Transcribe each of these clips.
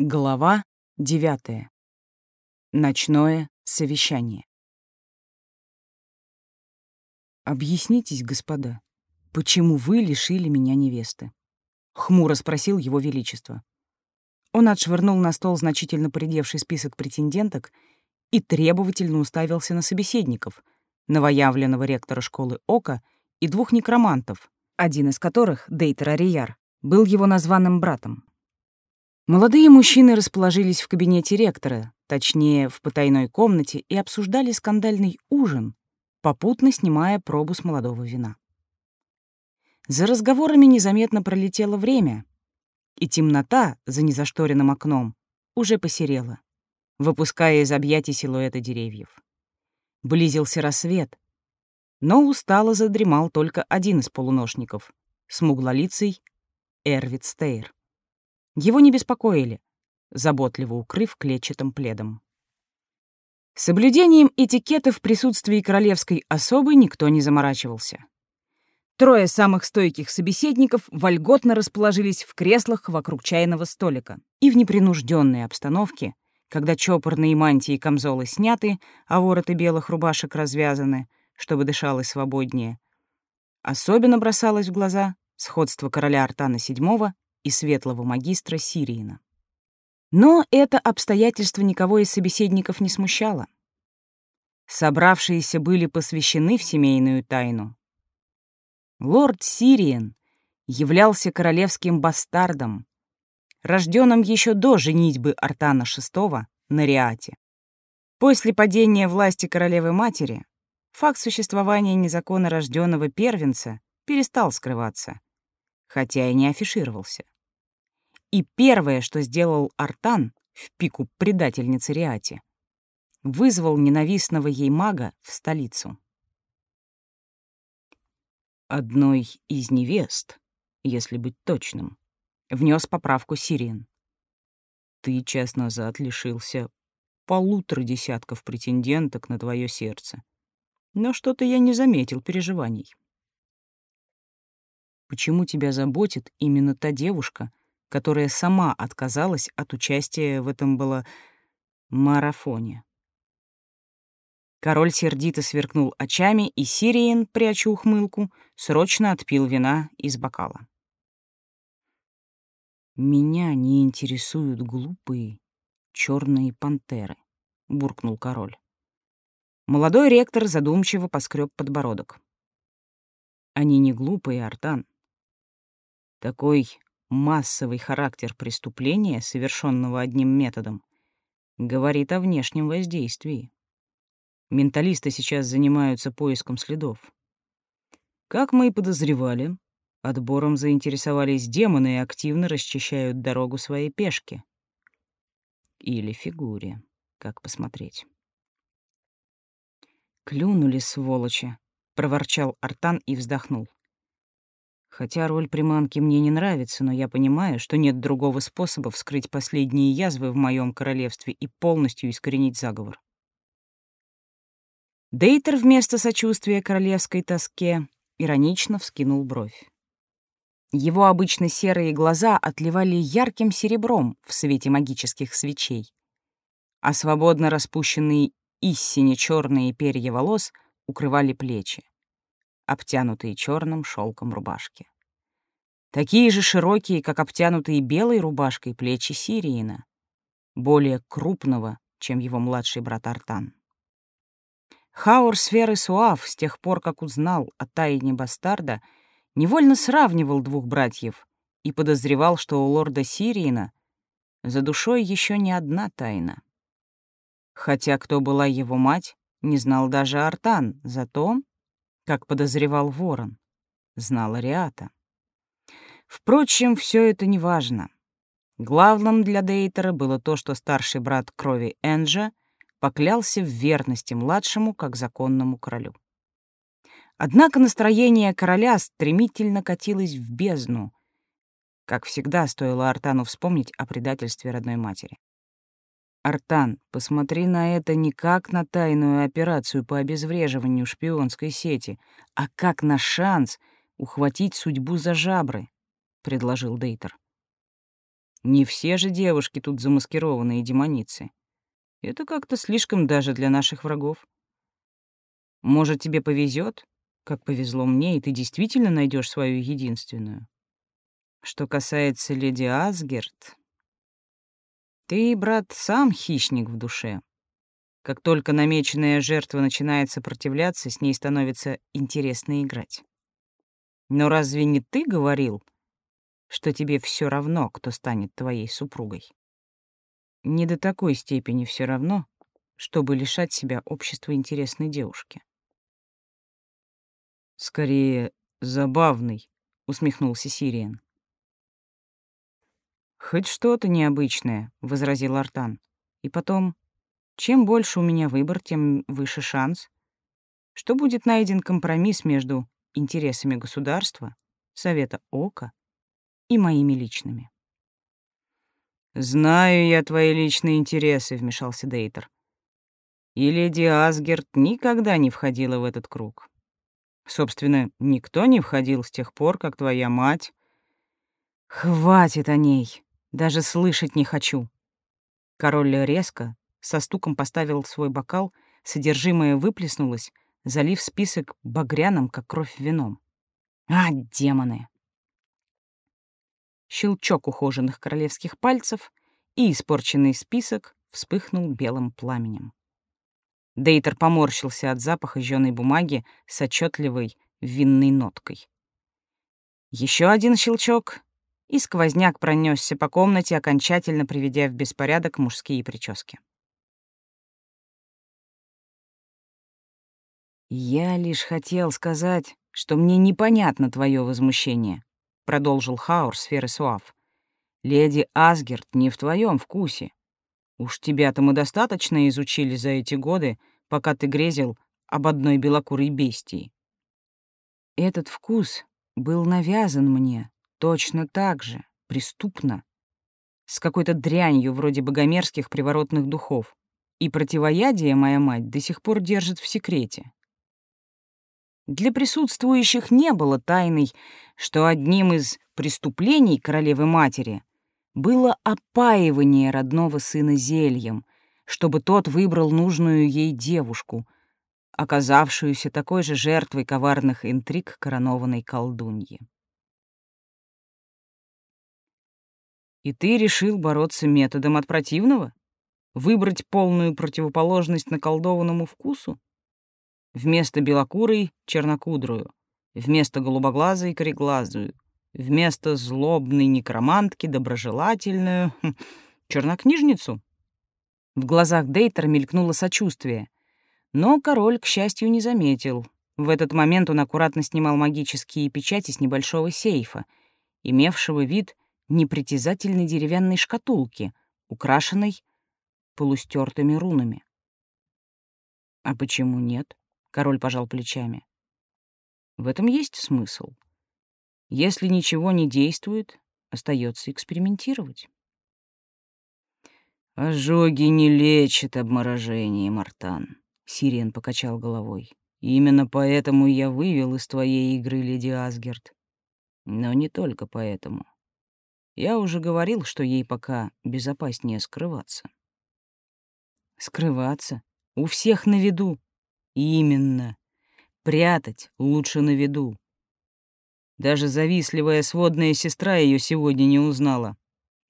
Глава девятая. Ночное совещание. «Объяснитесь, господа, почему вы лишили меня невесты?» — хмуро спросил его величество. Он отшвырнул на стол значительно поредевший список претенденток и требовательно уставился на собеседников, новоявленного ректора школы Ока и двух некромантов, один из которых, Дейтер Арияр, был его названным братом. Молодые мужчины расположились в кабинете ректора, точнее, в потайной комнате, и обсуждали скандальный ужин, попутно снимая пробу с молодого вина. За разговорами незаметно пролетело время, и темнота за незашторенным окном уже посерела, выпуская из объятий силуэта деревьев. Близился рассвет, но устало задремал только один из полуношников — смуглолицый Эрвит Стейр. Его не беспокоили, заботливо укрыв клетчатым пледом. Соблюдением этикета в присутствии королевской особы никто не заморачивался. Трое самых стойких собеседников вольготно расположились в креслах вокруг чайного столика и в непринужденной обстановке, когда чопорные мантии и камзолы сняты, а вороты белых рубашек развязаны, чтобы дышалось свободнее. Особенно бросалось в глаза сходство короля Артана VII и светлого магистра Сириина. Но это обстоятельство никого из собеседников не смущало. Собравшиеся были посвящены в семейную тайну. Лорд Сириен являлся королевским бастардом, рожденным еще до женитьбы Артана VI на Риате. После падения власти королевы-матери факт существования незаконно рожденного первенца перестал скрываться, хотя и не афишировался. И первое, что сделал Артан в пику предательницы Риати, вызвал ненавистного ей мага в столицу. Одной из невест, если быть точным, внес поправку Сирин. Ты час назад лишился полутора десятков претенденток на твое сердце. Но что-то я не заметил переживаний. Почему тебя заботит именно та девушка, которая сама отказалась от участия в этом было марафоне. Король сердито сверкнул очами, и Сириен, пряча ухмылку, срочно отпил вина из бокала. «Меня не интересуют глупые черные пантеры», — буркнул король. Молодой ректор задумчиво поскреб подбородок. «Они не глупые, Артан. Такой массовый характер преступления, совершенного одним методом, говорит о внешнем воздействии. Менталисты сейчас занимаются поиском следов. Как мы и подозревали, отбором заинтересовались демоны и активно расчищают дорогу своей пешке. Или фигуре, как посмотреть. «Клюнули, сволочи!» — проворчал Артан и вздохнул. Хотя роль приманки мне не нравится, но я понимаю, что нет другого способа вскрыть последние язвы в моем королевстве и полностью искоренить заговор. Дейтер вместо сочувствия королевской тоске иронично вскинул бровь. Его обычно серые глаза отливали ярким серебром в свете магических свечей, а свободно распущенные истине черные перья волос укрывали плечи обтянутые черным шелком рубашки. Такие же широкие, как обтянутые белой рубашкой плечи Сириина, более крупного, чем его младший брат Артан. Хаур сферы Суав с тех пор, как узнал о тайне бастарда, невольно сравнивал двух братьев и подозревал, что у лорда Сириина за душой еще не одна тайна. Хотя кто была его мать, не знал даже Артан, зато как подозревал Ворон, знала Риата. Впрочем, все это не важно. Главным для Дейтера было то, что старший брат крови Энджа поклялся в верности младшему как законному королю. Однако настроение короля стремительно катилось в бездну. Как всегда, стоило Артану вспомнить о предательстве родной матери. Артан, посмотри на это не как на тайную операцию по обезвреживанию шпионской сети, а как на шанс ухватить судьбу за жабры, — предложил Дейтер. Не все же девушки тут замаскированные демоницы. Это как-то слишком даже для наших врагов. Может, тебе повезет, как повезло мне, и ты действительно найдешь свою единственную. Что касается леди Асгерт, ты, брат, сам хищник в душе. Как только намеченная жертва начинает сопротивляться, с ней становится интересно играть. Но разве не ты говорил, что тебе все равно, кто станет твоей супругой? Не до такой степени все равно, чтобы лишать себя общества интересной девушки. Скорее, забавный, усмехнулся Сириен. Хоть что-то необычное, возразил Артан. И потом, чем больше у меня выбор, тем выше шанс, что будет найден компромисс между интересами государства, Совета Ока и моими личными. «Знаю я твои личные интересы», — вмешался Дейтер. «И леди Асгерт никогда не входила в этот круг. Собственно, никто не входил с тех пор, как твоя мать...» «Хватит о ней. Даже слышать не хочу». Король резко, со стуком поставил свой бокал, содержимое выплеснулось, залив список багряным, как кровь вином. «А, демоны!» Щелчок ухоженных королевских пальцев, и испорченный список вспыхнул белым пламенем. Дейтер поморщился от запаха жжёной бумаги с отчетливой винной ноткой. Еще один щелчок, и сквозняк пронесся по комнате, окончательно приведя в беспорядок мужские прически. «Я лишь хотел сказать, что мне непонятно твое возмущение», — продолжил Хаур сферы Суав. «Леди Асгерт не в твоем вкусе. Уж тебя-то мы достаточно изучили за эти годы, пока ты грезил об одной белокурой бестии. Этот вкус был навязан мне точно так же, преступно, с какой-то дрянью вроде богомерзких приворотных духов, и противоядие моя мать до сих пор держит в секрете. Для присутствующих не было тайной, что одним из преступлений королевы-матери было опаивание родного сына зельем, чтобы тот выбрал нужную ей девушку, оказавшуюся такой же жертвой коварных интриг коронованной колдуньи. И ты решил бороться методом от противного? Выбрать полную противоположность наколдованному вкусу? Вместо белокурой — чернокудрую, вместо голубоглазой — кореглазую, вместо злобной некромантки — доброжелательную хм, чернокнижницу. В глазах Дейтера мелькнуло сочувствие. Но король, к счастью, не заметил. В этот момент он аккуратно снимал магические печати с небольшого сейфа, имевшего вид непритязательной деревянной шкатулки, украшенной полустертыми рунами. «А почему нет?» — король пожал плечами. «В этом есть смысл. Если ничего не действует, остается экспериментировать». «Ожоги не лечат обморожение, Мартан», — Сириен покачал головой. «Именно поэтому я вывел из твоей игры леди Асгерт. Но не только поэтому. Я уже говорил, что ей пока безопаснее скрываться». «Скрываться? У всех на виду?» Именно. Прятать лучше на виду. Даже завистливая сводная сестра ее сегодня не узнала.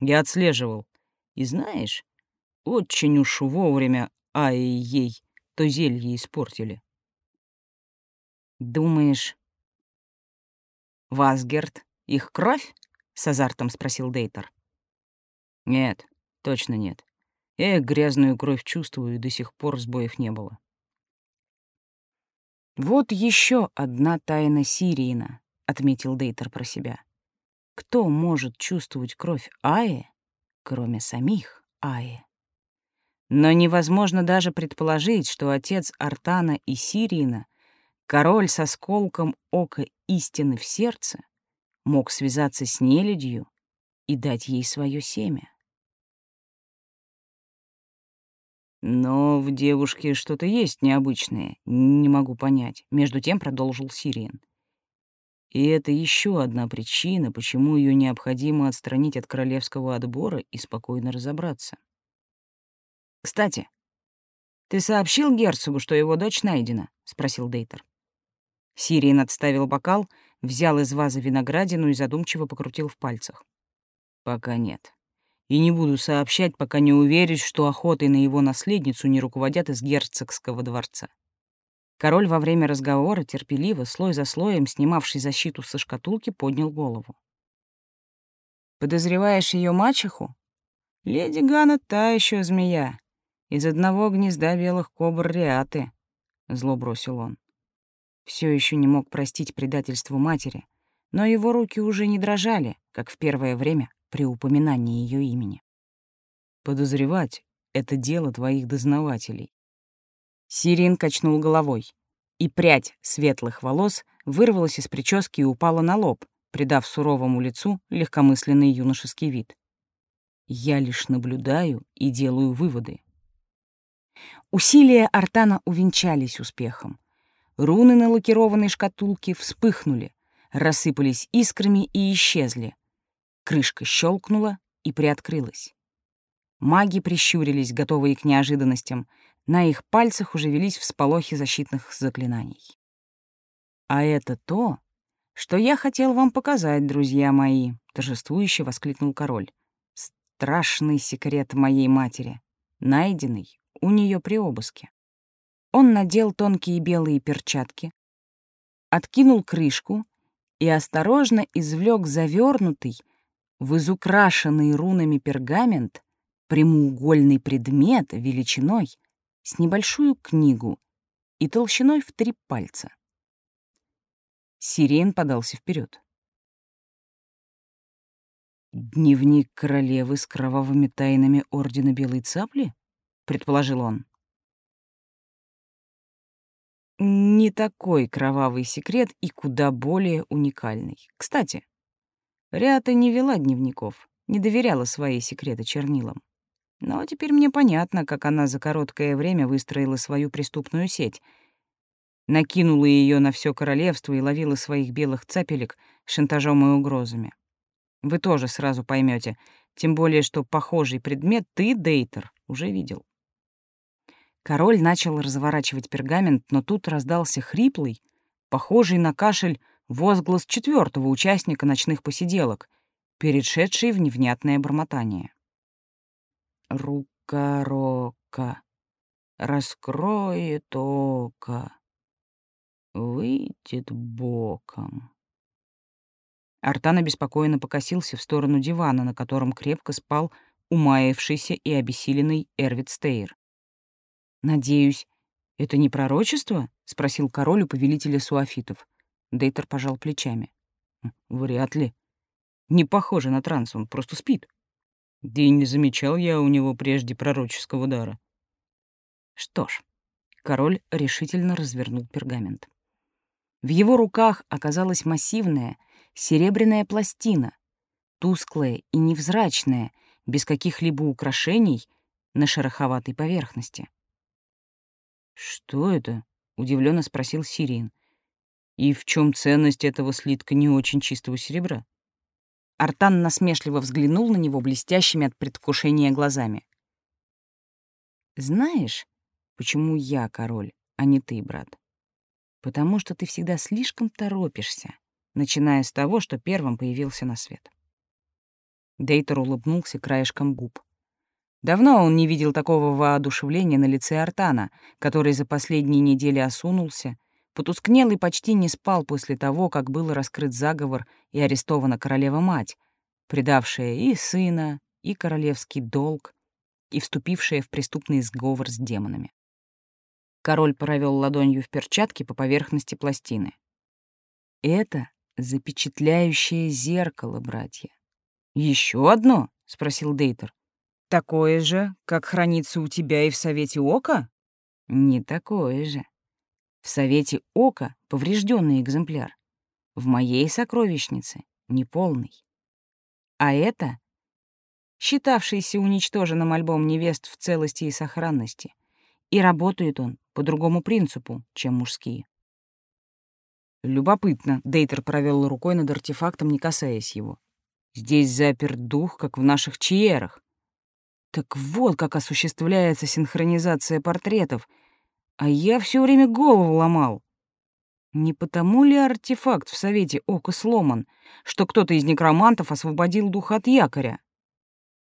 Я отслеживал. И знаешь, очень уж вовремя Ай ей то зелье испортили. «Думаешь, Васгерт — их кровь?» — с азартом спросил Дейтер. «Нет, точно нет. Я грязную кровь чувствую, и до сих пор сбоев не было. «Вот еще одна тайна Сириина», — отметил Дейтер про себя. «Кто может чувствовать кровь Аи, кроме самих Аи?» Но невозможно даже предположить, что отец Артана и Сириина, король со сколком ока истины в сердце, мог связаться с нелюдью и дать ей свое семя. Но в девушке что-то есть необычное, не могу понять. Между тем продолжил Сириен. И это еще одна причина, почему ее необходимо отстранить от королевского отбора и спокойно разобраться. «Кстати, ты сообщил герцогу, что его дочь найдена?» — спросил Дейтер. Сириен отставил бокал, взял из вазы виноградину и задумчиво покрутил в пальцах. «Пока нет. И не буду сообщать, пока не уверюсь, что охотой на его наследницу не руководят из герцогского дворца. Король во время разговора, терпеливо, слой за слоем, снимавший защиту со шкатулки, поднял голову. «Подозреваешь ее мачеху? Леди Гана та еще змея. Из одного гнезда белых кобр Риаты», — зло бросил он. Все еще не мог простить предательству матери, но его руки уже не дрожали, как в первое время при упоминании ее имени. «Подозревать — это дело твоих дознавателей. Сирин качнул головой, и прядь светлых волос вырвалась из прически и упала на лоб, придав суровому лицу легкомысленный юношеский вид. «Я лишь наблюдаю и делаю выводы». Усилия Артана увенчались успехом. Руны на лакированной шкатулке вспыхнули, рассыпались искрами и исчезли. Крышка щелкнула и приоткрылась. Маги прищурились, готовые к неожиданностям, на их пальцах уже велись всполохи защитных заклинаний. «А это то, что я хотел вам показать, друзья мои», — торжествующе воскликнул король. «Страшный секрет моей матери, найденный у нее при обыске». Он надел тонкие белые перчатки, откинул крышку и осторожно извлек завернутый в изукрашенный рунами пергамент прямоугольный предмет величиной — с небольшую книгу и толщиной в три пальца. Сирен подался вперед. «Дневник королевы с кровавыми тайнами Ордена Белой Цапли?» — предположил он. Не такой кровавый секрет и куда более уникальный. Кстати, Рята не вела дневников, не доверяла свои секреты чернилам. Но теперь мне понятно, как она за короткое время выстроила свою преступную сеть. Накинула ее на все королевство и ловила своих белых цапелек шантажом и угрозами. Вы тоже сразу поймете, тем более, что похожий предмет ты, Дейтер, уже видел. Король начал разворачивать пергамент, но тут раздался хриплый, похожий на кашель, возглас четвертого участника ночных посиделок, перешедший в невнятное бормотание. Рука-рока раскроет око, выйдет боком. Артан обеспокоенно покосился в сторону дивана, на котором крепко спал умаявшийся и обессиленный Эрвит Стейр. «Надеюсь, это не пророчество?» — спросил король у повелителя суафитов. Дейтер пожал плечами. «Вряд ли. Не похоже на транс, он просто спит». Да и не замечал я у него прежде пророческого дара. Что ж, король решительно развернул пергамент. В его руках оказалась массивная серебряная пластина, тусклая и невзрачная, без каких-либо украшений на шероховатой поверхности. «Что это?» — удивленно спросил Сириен. «И в чем ценность этого слитка не очень чистого серебра?» Артан насмешливо взглянул на него блестящими от предвкушения глазами. «Знаешь, почему я король, а не ты, брат? Потому что ты всегда слишком торопишься, начиная с того, что первым появился на свет». Дейтер улыбнулся краешком губ. Давно он не видел такого воодушевления на лице Артана, который за последние недели осунулся, Потускнел и почти не спал после того, как был раскрыт заговор и арестована королева-мать, предавшая и сына, и королевский долг, и вступившая в преступный сговор с демонами. Король провел ладонью в перчатке по поверхности пластины. «Это запечатляющее зеркало, братья». Еще одно?» — спросил Дейтер. «Такое же, как хранится у тебя и в Совете Ока?» «Не такое же. В Совете Ока поврежденный экземпляр. В моей сокровищнице неполный. А это считавшийся уничтоженным альбом невест в целости и сохранности. И работает он по другому принципу, чем мужские. Любопытно, Дейтер провел рукой над артефактом, не касаясь его. Здесь заперт дух, как в наших чиерах. Так вот, как осуществляется синхронизация портретов. А я все время голову ломал. Не потому ли артефакт в Совете Ока сломан, что кто-то из некромантов освободил дух от якоря?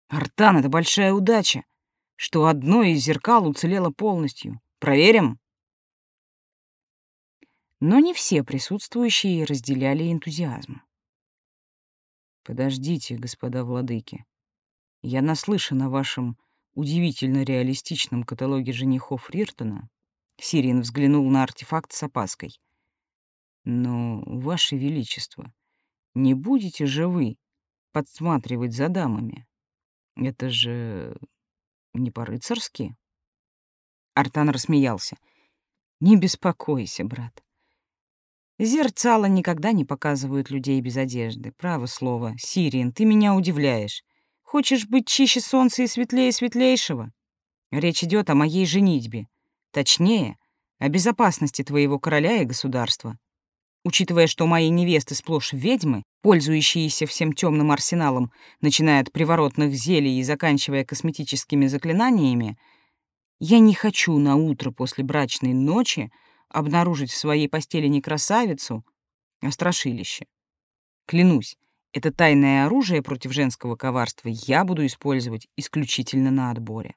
Артан — это большая удача, что одно из зеркал уцелело полностью. Проверим? Но не все присутствующие разделяли энтузиазм. Подождите, господа владыки. Я наслышан о вашем удивительно реалистичном каталоге женихов Риртона. Сирин взглянул на артефакт с опаской. Но, ваше величество, не будете же вы подсматривать за дамами? Это же не по-рыцарски. Артан рассмеялся. Не беспокойся, брат. Зерцало никогда не показывают людей без одежды. Право слово. Сириен, ты меня удивляешь. Хочешь быть чище солнца и светлее светлейшего? Речь идет о моей женитьбе. Точнее, о безопасности твоего короля и государства. Учитывая, что мои невесты сплошь ведьмы, пользующиеся всем темным арсеналом, начиная от приворотных зелий и заканчивая косметическими заклинаниями, я не хочу на утро после брачной ночи обнаружить в своей постели не красавицу, а страшилище. Клянусь, это тайное оружие против женского коварства я буду использовать исключительно на отборе.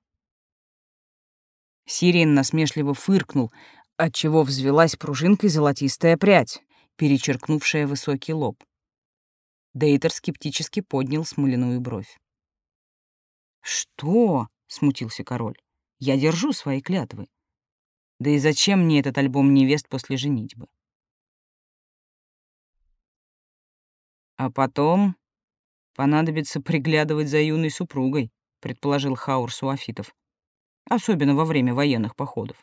Сирен насмешливо фыркнул, отчего взвелась пружинкой золотистая прядь, перечеркнувшая высокий лоб. Дейтер скептически поднял смоляную бровь. «Что?» — смутился король. «Я держу свои клятвы. Да и зачем мне этот альбом невест после женитьбы? А потом понадобится приглядывать за юной супругой, предположил Хаур Суафитов. Особенно во время военных походов.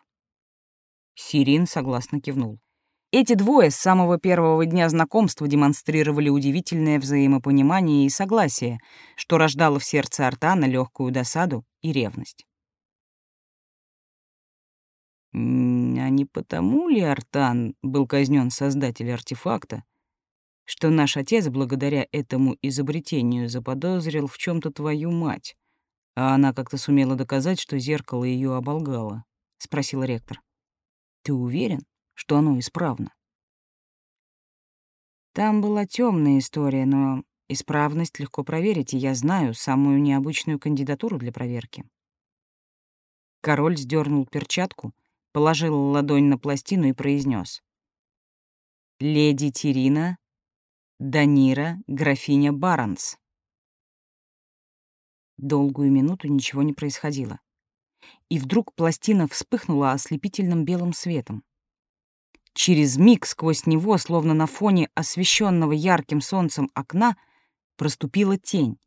Сирин согласно кивнул. Эти двое с самого первого дня знакомства демонстрировали удивительное взаимопонимание и согласие, что рождало в сердце Артана легкую досаду и ревность. А не потому ли, Артан, был казнен создатель артефакта, что наш отец благодаря этому изобретению заподозрил в чем то твою мать, а она как-то сумела доказать, что зеркало ее оболгало? — спросил ректор. «Ты уверен, что оно исправно?» Там была темная история, но исправность легко проверить, и я знаю самую необычную кандидатуру для проверки. Король сдернул перчатку — положил ладонь на пластину и произнес: «Леди Тирина, Данира, графиня Баронс». Долгую минуту ничего не происходило. И вдруг пластина вспыхнула ослепительным белым светом. Через миг сквозь него, словно на фоне освещенного ярким солнцем окна, проступила тень.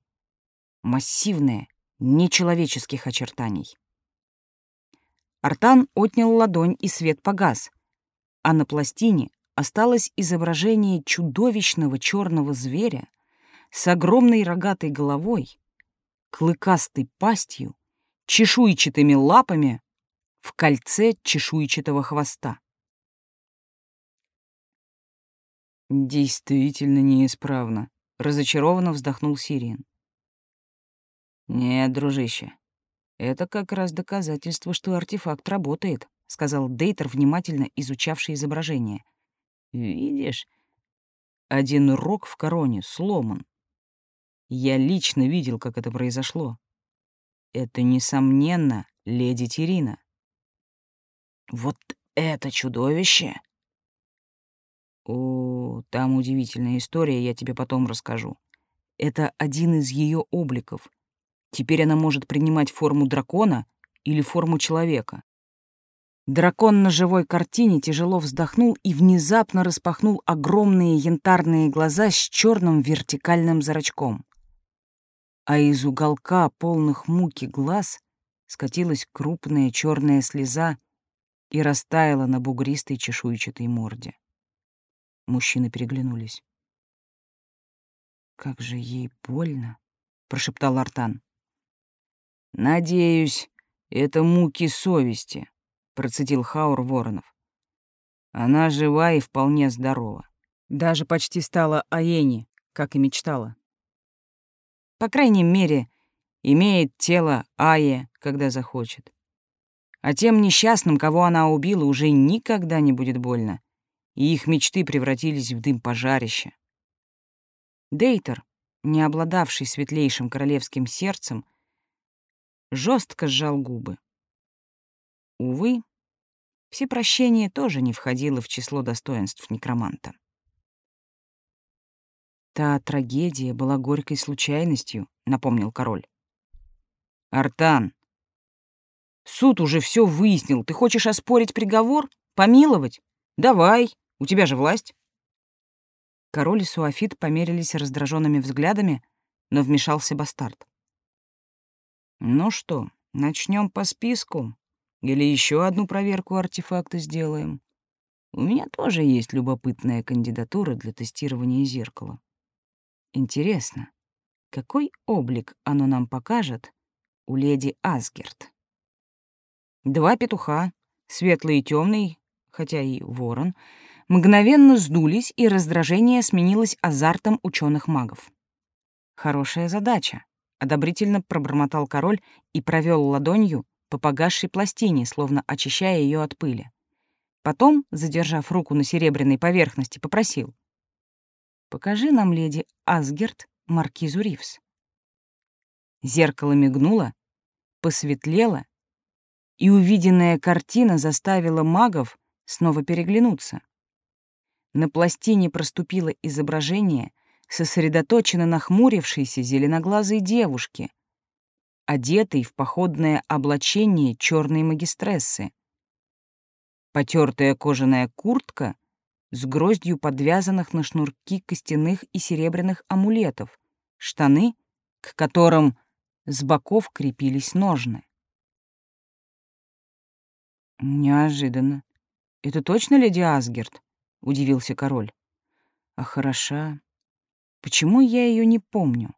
Массивная, нечеловеческих очертаний. Артан отнял ладонь, и свет погас, а на пластине осталось изображение чудовищного черного зверя с огромной рогатой головой, клыкастой пастью, чешуйчатыми лапами в кольце чешуйчатого хвоста. «Действительно неисправно», — разочарованно вздохнул Сириен. «Нет, дружище, «Это как раз доказательство, что артефакт работает», — сказал Дейтер, внимательно изучавший изображение. «Видишь, один рог в короне сломан. Я лично видел, как это произошло. Это, несомненно, леди Терина». «Вот это чудовище!» «О, там удивительная история, я тебе потом расскажу. Это один из ее обликов — Теперь она может принимать форму дракона или форму человека. Дракон на живой картине тяжело вздохнул и внезапно распахнул огромные янтарные глаза с черным вертикальным зрачком. А из уголка полных муки глаз скатилась крупная черная слеза и растаяла на бугристой чешуйчатой морде. Мужчины переглянулись. «Как же ей больно!» — прошептал Артан. «Надеюсь, это муки совести», — процедил Хаур Воронов. Она жива и вполне здорова. Даже почти стала Аени, как и мечтала. По крайней мере, имеет тело Ае, когда захочет. А тем несчастным, кого она убила, уже никогда не будет больно, и их мечты превратились в дым пожарища. Дейтер, не обладавший светлейшим королевским сердцем, жестко сжал губы. Увы, всепрощение тоже не входило в число достоинств некроманта. «Та трагедия была горькой случайностью», — напомнил король. «Артан, суд уже все выяснил. Ты хочешь оспорить приговор? Помиловать? Давай, у тебя же власть». Король и Суафит померились раздраженными взглядами, но вмешался бастард. «Ну что, начнем по списку? Или еще одну проверку артефакта сделаем? У меня тоже есть любопытная кандидатура для тестирования зеркала. Интересно, какой облик оно нам покажет у леди Асгерт?» Два петуха, светлый и темный, хотя и ворон — мгновенно сдулись, и раздражение сменилось азартом ученых магов. «Хорошая задача», — одобрительно пробормотал король и провел ладонью по погасшей пластине, словно очищая ее от пыли. Потом, задержав руку на серебряной поверхности, попросил. «Покажи нам, леди Асгерт, маркизу Ривс». Зеркало мигнуло, посветлело, и увиденная картина заставила магов снова переглянуться. На пластине проступило изображение сосредоточенно нахмурившейся зеленоглазой девушки, одетой в походное облачение черной магистрессы. Потертая кожаная куртка с гроздью подвязанных на шнурки костяных и серебряных амулетов, штаны, к которым с боков крепились ножны. Неожиданно. Это точно леди Асгерт? — удивился король. «А хороша. Почему я ее не помню?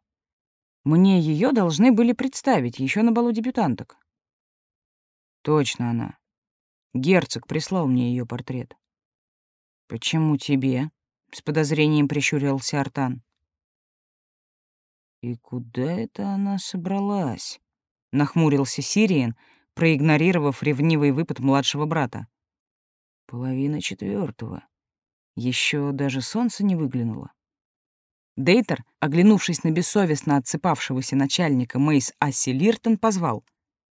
Мне ее должны были представить еще на балу дебютанток». «Точно она. Герцог прислал мне ее портрет». «Почему тебе?» — с подозрением прищурился Артан. «И куда это она собралась?» — нахмурился Сириен, проигнорировав ревнивый выпад младшего брата. «Половина четвертого. Еще даже солнце не выглянуло. Дейтер, оглянувшись на бессовестно отсыпавшегося начальника Мейс Асси Лиртон, позвал.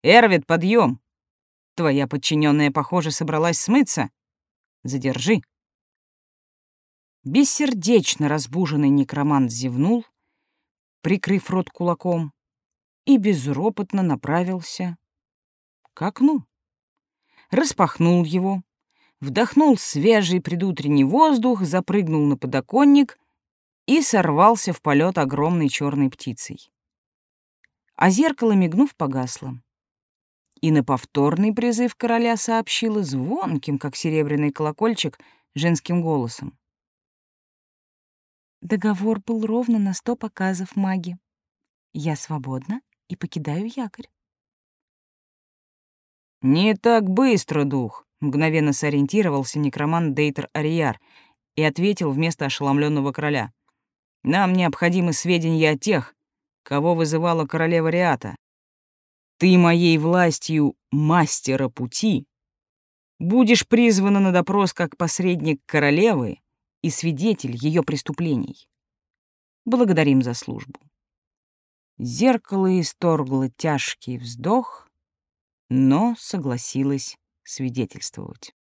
«Эрвид, подъем! Твоя подчиненная, похоже, собралась смыться. Задержи!» Бессердечно разбуженный некромант зевнул, прикрыв рот кулаком, и безропотно направился к окну. Распахнул его, вдохнул свежий предутренний воздух, запрыгнул на подоконник и сорвался в полет огромной черной птицей. А зеркало, мигнув, погасло. И на повторный призыв короля сообщила звонким, как серебряный колокольчик, женским голосом. Договор был ровно на сто показов маги. Я свободна и покидаю якорь. «Не так быстро, дух!» Мгновенно сориентировался некромант Дейтер Арияр и ответил вместо ошеломленного короля. «Нам необходимы сведения о тех, кого вызывала королева Риата. Ты моей властью мастера пути будешь призвана на допрос как посредник королевы и свидетель ее преступлений. Благодарим за службу». Зеркало исторгло тяжкий вздох, но согласилась свидетельствовать.